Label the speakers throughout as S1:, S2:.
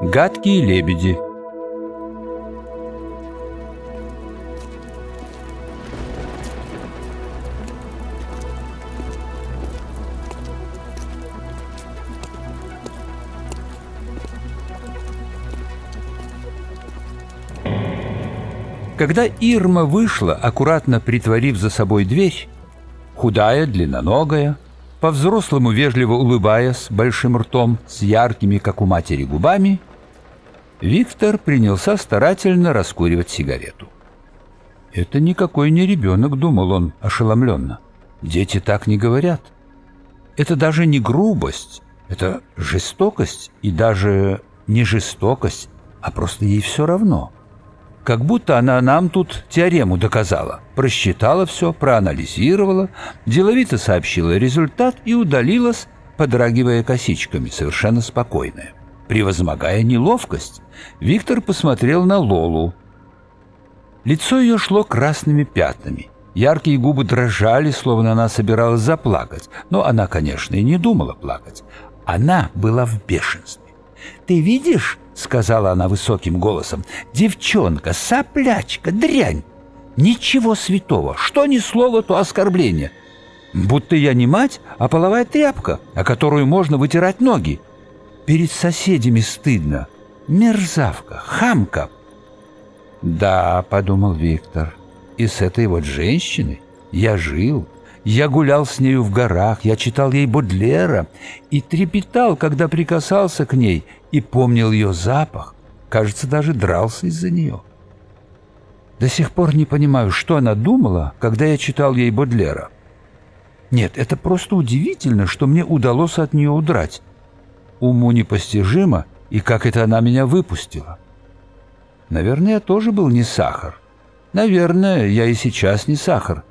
S1: Гадкие лебеди. Когда Ирма вышла, аккуратно притворив за собой дверь, худая, длинноногая, по-взрослому вежливо улыбаясь большим ртом с яркими, как у матери, губами, Виктор принялся старательно раскуривать сигарету. «Это никакой не ребенок», — думал он ошеломленно. «Дети так не говорят. Это даже не грубость, это жестокость, и даже не жестокость, а просто ей все равно» как будто она нам тут теорему доказала. Просчитала все, проанализировала, деловито сообщила результат и удалилась, подрагивая косичками, совершенно спокойная. Превозмогая неловкость, Виктор посмотрел на Лолу. Лицо ее шло красными пятнами. Яркие губы дрожали, словно она собиралась заплакать. Но она, конечно, и не думала плакать. Она была в бешенстве. «Ты видишь?» — сказала она высоким голосом. «Девчонка, соплячка, дрянь! Ничего святого, что ни слово, то оскорбление. Будто я не мать, а половая тряпка, о которую можно вытирать ноги. Перед соседями стыдно. Мерзавка, хамка». «Да», — подумал Виктор, — «и с этой вот женщиной я жил». Я гулял с нею в горах, я читал ей Бодлера и трепетал, когда прикасался к ней и помнил ее запах. Кажется, даже дрался из-за нее. До сих пор не понимаю, что она думала, когда я читал ей Бодлера. Нет, это просто удивительно, что мне удалось от нее удрать. Уму непостижимо, и как это она меня выпустила. Наверное, я тоже был не сахар. Наверное, я и сейчас не сахар.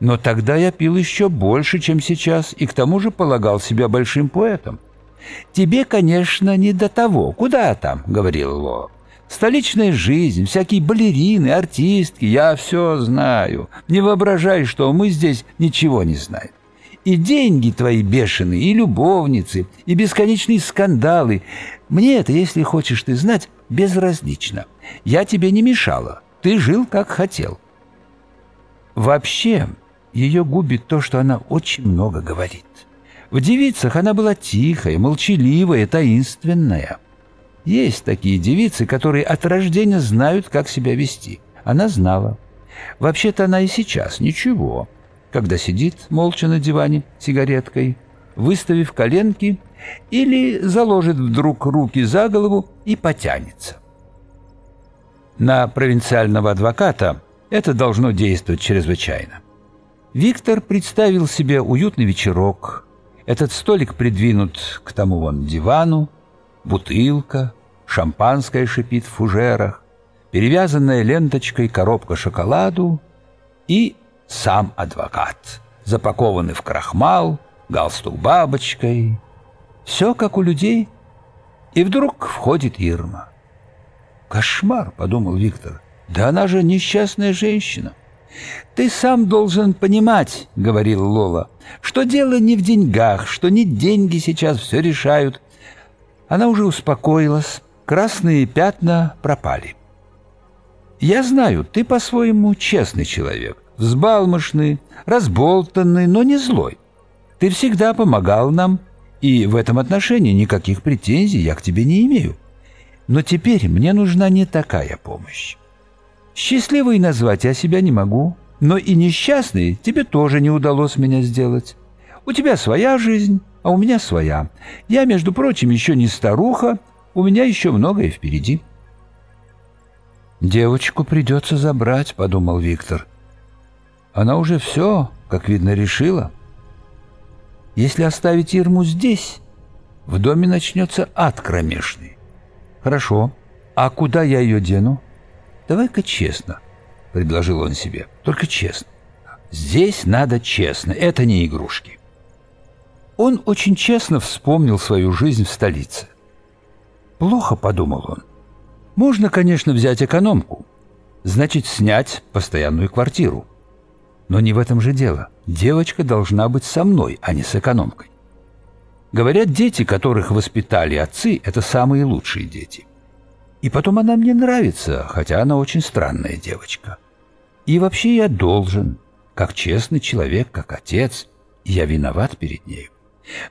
S1: Но тогда я пил еще больше, чем сейчас, и к тому же полагал себя большим поэтом. «Тебе, конечно, не до того. Куда там?» — говорил Ло. «Столичная жизнь, всякие балерины, артистки, я все знаю. Не воображай, что мы здесь ничего не знаем. И деньги твои бешеные, и любовницы, и бесконечные скандалы. Мне это, если хочешь ты знать, безразлично. Я тебе не мешала. Ты жил, как хотел». Вообще, ее губит то, что она очень много говорит. В девицах она была тихая, молчаливая, таинственная. Есть такие девицы, которые от рождения знают, как себя вести. Она знала. Вообще-то она и сейчас ничего. Когда сидит молча на диване сигареткой, выставив коленки, или заложит вдруг руки за голову и потянется. На провинциального адвоката это должно действовать чрезвычайно. Виктор представил себе уютный вечерок. Этот столик придвинут к тому вон дивану, бутылка, шампанское шипит в фужерах, перевязанная ленточкой коробка шоколаду и сам адвокат, запакованный в крахмал, галстук бабочкой. Все как у людей. И вдруг входит Ирма. «Кошмар», — подумал Виктор, — «да она же несчастная женщина». «Ты сам должен понимать, — говорил Лола, — что дело не в деньгах, что не деньги сейчас все решают». Она уже успокоилась, красные пятна пропали. «Я знаю, ты по-своему честный человек, взбалмошный, разболтанный, но не злой. Ты всегда помогал нам, и в этом отношении никаких претензий я к тебе не имею. Но теперь мне нужна не такая помощь. Счастливой назвать я себя не могу, но и несчастной тебе тоже не удалось меня сделать. У тебя своя жизнь, а у меня своя. Я, между прочим, еще не старуха, у меня еще многое впереди». «Девочку придется забрать», — подумал Виктор. «Она уже все, как видно, решила. Если оставить Ирму здесь, в доме начнется ад кромешный. Хорошо, а куда я ее дену?» «Давай-ка честно», — предложил он себе, — «только честно. Здесь надо честно, это не игрушки». Он очень честно вспомнил свою жизнь в столице. «Плохо», — подумал он. «Можно, конечно, взять экономку, значит, снять постоянную квартиру. Но не в этом же дело. Девочка должна быть со мной, а не с экономкой. Говорят, дети, которых воспитали отцы, это самые лучшие дети. И потом она мне нравится, хотя она очень странная девочка. И вообще я должен, как честный человек, как отец, я виноват перед нею.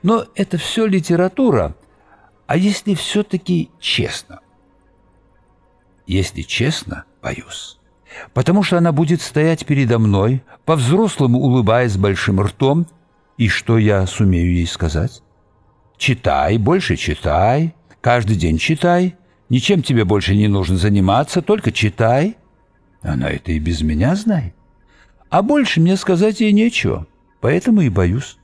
S1: Но это все литература, а если все-таки честно? Если честно, боюсь. Потому что она будет стоять передо мной, по-взрослому улыбаясь большим ртом, и что я сумею ей сказать? Читай, больше читай, каждый день читай, ничем тебе больше не нужно заниматься, только читай. Она это и без меня знает. А больше мне сказать ей нечего, поэтому и боюсь.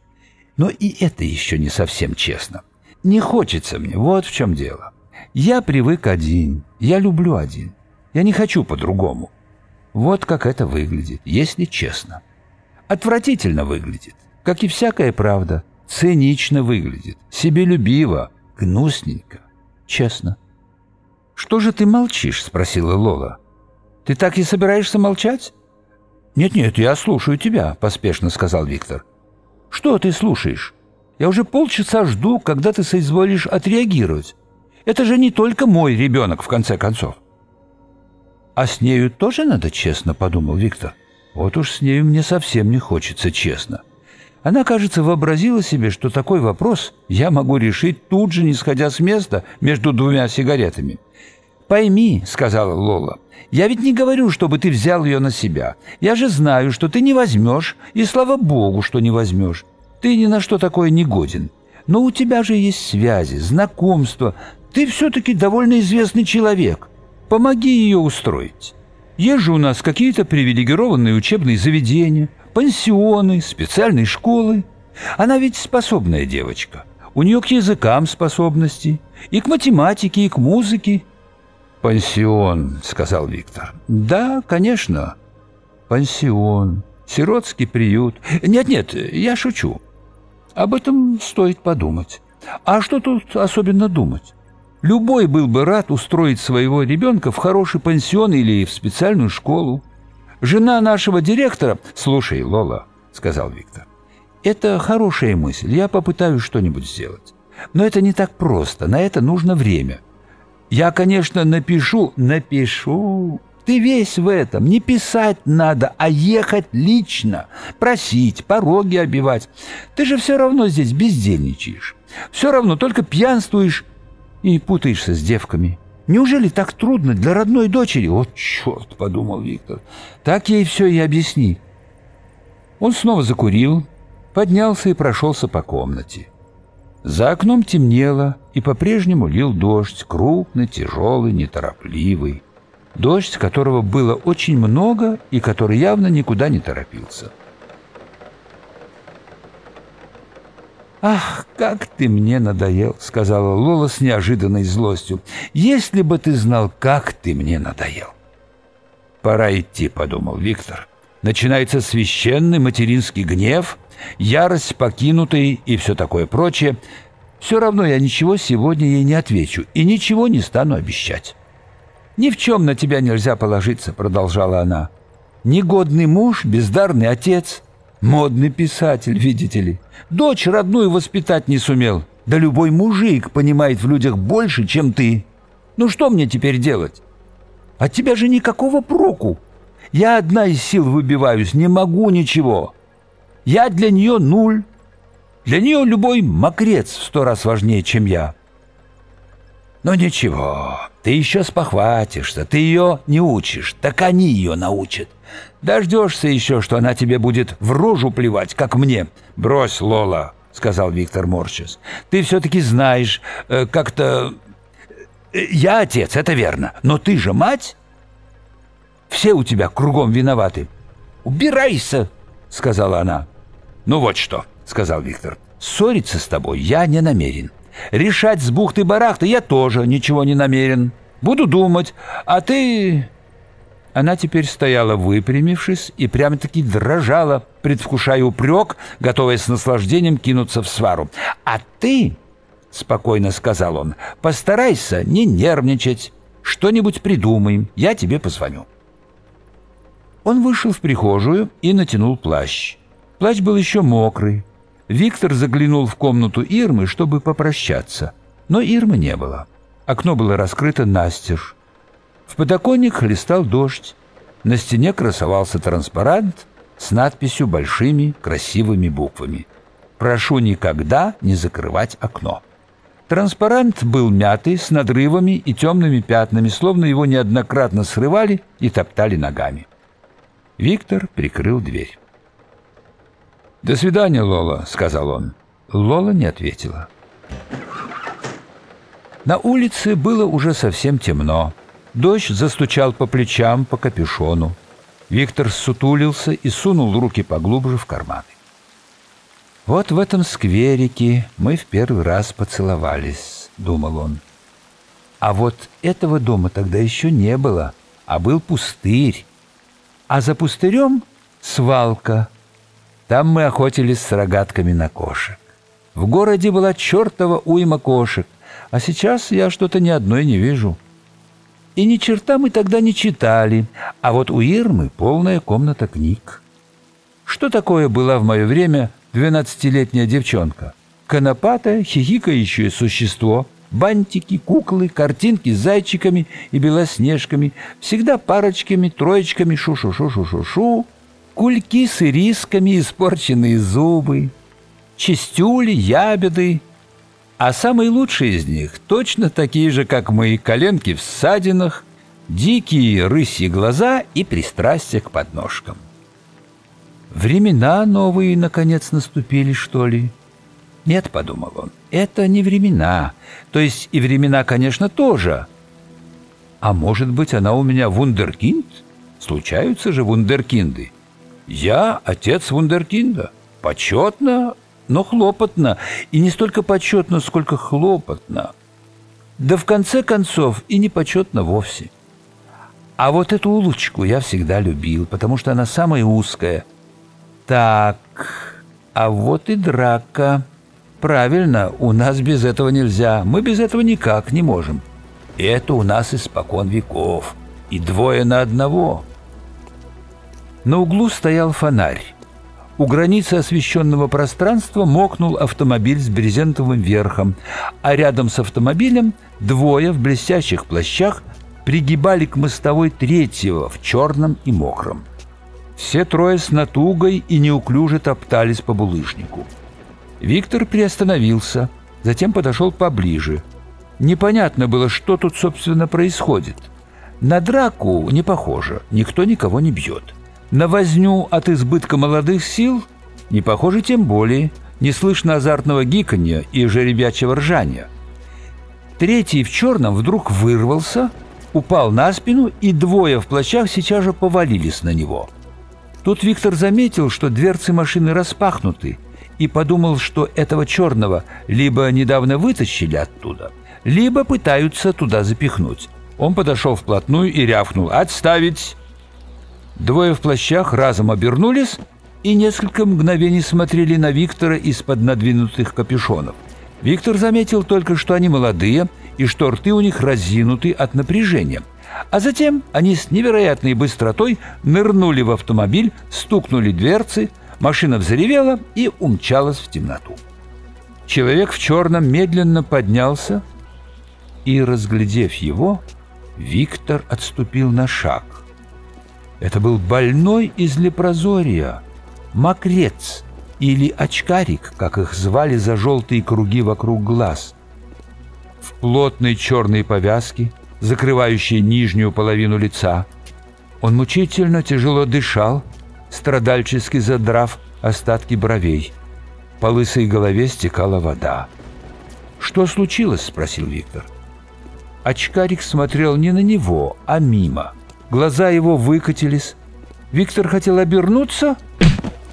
S1: Но и это еще не совсем честно. Не хочется мне, вот в чем дело. Я привык один, я люблю один. Я не хочу по-другому. Вот как это выглядит, если честно. Отвратительно выглядит, как и всякая правда. Цинично выглядит, себелюбиво, гнусненько, честно. «Что же ты молчишь?» — спросила Лола. «Ты так и собираешься молчать?» «Нет-нет, я слушаю тебя», — поспешно сказал Виктор. «Что ты слушаешь? Я уже полчаса жду, когда ты соизволишь отреагировать. Это же не только мой ребенок, в конце концов». «А с нею тоже надо честно», — подумал Виктор. «Вот уж с нею мне совсем не хочется честно». Она, кажется, вообразила себе, что такой вопрос я могу решить тут же, не сходя с места между двумя сигаретами. «Пойми», — сказала Лола, — «я ведь не говорю, чтобы ты взял ее на себя. Я же знаю, что ты не возьмешь, и слава богу, что не возьмешь. Ты ни на что такое не годен. Но у тебя же есть связи, знакомства. Ты все-таки довольно известный человек. Помоги ее устроить. Есть же у нас какие-то привилегированные учебные заведения, пансионы, специальные школы. Она ведь способная девочка. У нее к языкам способности, и к математике, и к музыке. «Пансион», — сказал Виктор. «Да, конечно, пансион, сиротский приют. Нет-нет, я шучу. Об этом стоит подумать. А что тут особенно думать? Любой был бы рад устроить своего ребенка в хороший пансион или в специальную школу. Жена нашего директора... Слушай, Лола, сказал Виктор, это хорошая мысль, я попытаюсь что-нибудь сделать. Но это не так просто, на это нужно время. Я, конечно, напишу, напишу. Ты весь в этом. Не писать надо, а ехать лично. Просить, пороги обивать. Ты же все равно здесь бездельничаешь. Все равно только пьянствуешь и путаешься с девками. Неужели так трудно для родной дочери? О, черт, подумал Виктор. Так ей все и объясни. Он снова закурил, поднялся и прошелся по комнате. За окном темнело, и по-прежнему лил дождь, крупный, тяжелый, неторопливый. Дождь, которого было очень много и который явно никуда не торопился. «Ах, как ты мне надоел!» — сказала Лола с неожиданной злостью. «Если бы ты знал, как ты мне надоел!» «Пора идти», — подумал Виктор. «Начинается священный материнский гнев, ярость покинутой и все такое прочее. Все равно я ничего сегодня ей не отвечу и ничего не стану обещать». «Ни в чем на тебя нельзя положиться», — продолжала она. «Негодный муж, бездарный отец». Модный писатель, видите ли. Дочь родную воспитать не сумел. Да любой мужик понимает в людях больше, чем ты. Ну что мне теперь делать? От тебя же никакого проку. Я одна из сил выбиваюсь, не могу ничего. Я для нее нуль. Для нее любой мокрец в сто раз важнее, чем я. Но ничего, ты еще спохватишься, ты ее не учишь, так они ее научат. Дождешься еще, что она тебе будет в рожу плевать, как мне. Брось, Лола, сказал Виктор Морчес. Ты все-таки знаешь, э, как-то... Э, я отец, это верно, но ты же мать. Все у тебя кругом виноваты. Убирайся, сказала она. Ну вот что, сказал Виктор. Ссориться с тобой я не намерен. Решать с бухты-барахты я тоже ничего не намерен. Буду думать, а ты она теперь стояла выпрямившись и прямо-таки дрожала, предвкушая упрек, готовая с наслаждением кинуться в свару. «А ты, — спокойно сказал он, — постарайся не нервничать. Что-нибудь придумаем, я тебе позвоню». Он вышел в прихожую и натянул плащ. Плащ был еще мокрый. Виктор заглянул в комнату Ирмы, чтобы попрощаться. Но Ирмы не было. Окно было раскрыто настежь. В подоконник хлестал дождь. На стене красовался транспарант с надписью большими красивыми буквами «Прошу никогда не закрывать окно». Транспарант был мятый, с надрывами и темными пятнами, словно его неоднократно срывали и топтали ногами. Виктор прикрыл дверь. «До свидания, Лола», — сказал он. Лола не ответила. На улице было уже совсем темно. Дождь застучал по плечам, по капюшону. Виктор сутулился и сунул руки поглубже в карманы. «Вот в этом скверике мы в первый раз поцеловались», — думал он. А вот этого дома тогда еще не было, а был пустырь. А за пустырем — свалка. Там мы охотились с рогатками на кошек. В городе была чертова уйма кошек, а сейчас я что-то ни одной не вижу. И ни черта мы тогда не читали, а вот у Ирмы полная комната книг. Что такое была в мое время двенадцатилетняя девчонка? Конопатое, хихикающее существо, бантики, куклы, картинки с зайчиками и белоснежками, всегда парочками, троечками, шу-шу-шу-шу-шу-шу, кульки с ирисками, испорченные зубы, чистюли, ябеды, а самые лучшие из них точно такие же, как мы, коленки в ссадинах, дикие рысьи глаза и пристрастие к подножкам. Времена новые, наконец, наступили, что ли? Нет, подумал он, это не времена. То есть и времена, конечно, тоже. А может быть, она у меня вундеркинд? Случаются же вундеркинды. Я отец вундеркинда. Почетно, но хлопотно, и не столько почетно, сколько хлопотно. Да в конце концов и не почетно вовсе. А вот эту улочку я всегда любил, потому что она самая узкая. Так, а вот и драка. Правильно, у нас без этого нельзя, мы без этого никак не можем. Это у нас испокон веков, и двое на одного. На углу стоял фонарь. У границы освещенного пространства мокнул автомобиль с брезентовым верхом, а рядом с автомобилем двое в блестящих плащах пригибали к мостовой третьего в черном и мокром. Все трое с натугой и неуклюже топтались по булыжнику. Виктор приостановился, затем подошел поближе. Непонятно было, что тут, собственно, происходит. На драку не похоже, никто никого не бьет. На возню от избытка молодых сил не похоже тем более, не слышно азартного гиканья и жеребячего ржания. Третий в черном вдруг вырвался, упал на спину, и двое в плащах сейчас же повалились на него. Тут Виктор заметил, что дверцы машины распахнуты, и подумал, что этого черного либо недавно вытащили оттуда, либо пытаются туда запихнуть. Он подошел вплотную и рявкнул «Отставить!» Двое в плащах разом обернулись и несколько мгновений смотрели на Виктора из-под надвинутых капюшонов. Виктор заметил только, что они молодые и что рты у них разинуты от напряжения. А затем они с невероятной быстротой нырнули в автомобиль, стукнули дверцы, машина взревела и умчалась в темноту. Человек в черном медленно поднялся, и, разглядев его, Виктор отступил на шаг – это был больной из лепрозория, мокрец или очкарик, как их звали за желтые круги вокруг глаз. В плотной черной повязке, закрывающей нижнюю половину лица, он мучительно тяжело дышал, страдальчески задрав остатки бровей. По лысой голове стекала вода. «Что случилось?» — спросил Виктор. Очкарик смотрел не на него, а мимо — Глаза его выкатились. Виктор хотел обернуться,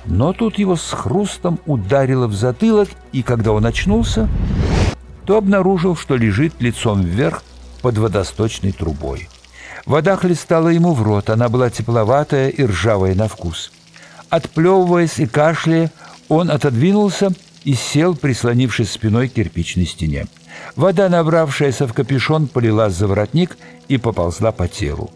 S1: но тут его с хрустом ударило в затылок, и когда он очнулся, то обнаружил, что лежит лицом вверх под водосточной трубой. Вода хлестала ему в рот, она была тепловатая и ржавая на вкус. Отплевываясь и кашляя, он отодвинулся и сел, прислонившись спиной к кирпичной стене. Вода, набравшаяся в капюшон, полилась за воротник и поползла по телу.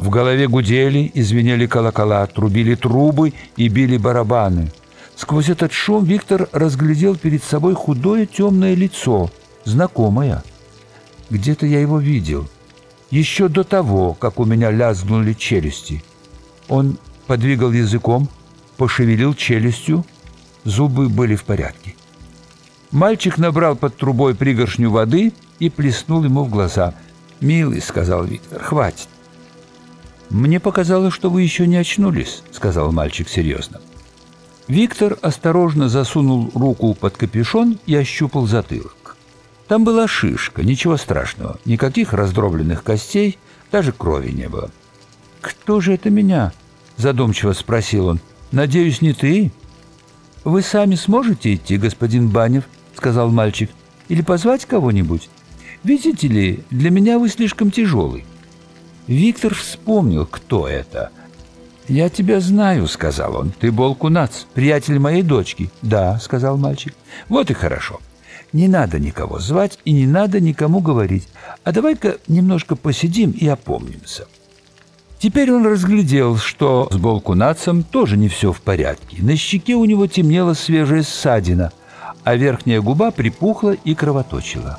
S1: В голове гудели, извиняли колокола, трубили трубы и били барабаны. Сквозь этот шум Виктор разглядел перед собой худое темное лицо, знакомое. Где-то я его видел. еще до того, как у меня лязгнули челюсти. Он подвигал языком, пошевелил челюстью, зубы были в порядке. Мальчик набрал под трубой пригоршню воды и плеснул ему в глаза. «Милый», — сказал Виктор, — «хватит». «Мне показалось, что вы еще не очнулись», — сказал мальчик серьезно. Виктор осторожно засунул руку под капюшон и ощупал затылок. Там была шишка, ничего страшного, никаких раздробленных костей, даже крови не было. «Кто же это меня?» — задумчиво спросил он. «Надеюсь, не ты?» «Вы сами сможете идти, господин Банев?» — сказал мальчик. «Или позвать кого-нибудь? Видите ли, для меня вы слишком тяжелый». Виктор вспомнил, кто это. «Я тебя знаю», — сказал он. «Ты Болкунац, приятель моей дочки». «Да», — сказал мальчик. «Вот и хорошо. Не надо никого звать и не надо никому говорить. А давай-ка немножко посидим и опомнимся». Теперь он разглядел, что с Болкунацем тоже не все в порядке. На щеке у него темнела свежая ссадина, а верхняя губа припухла и кровоточила.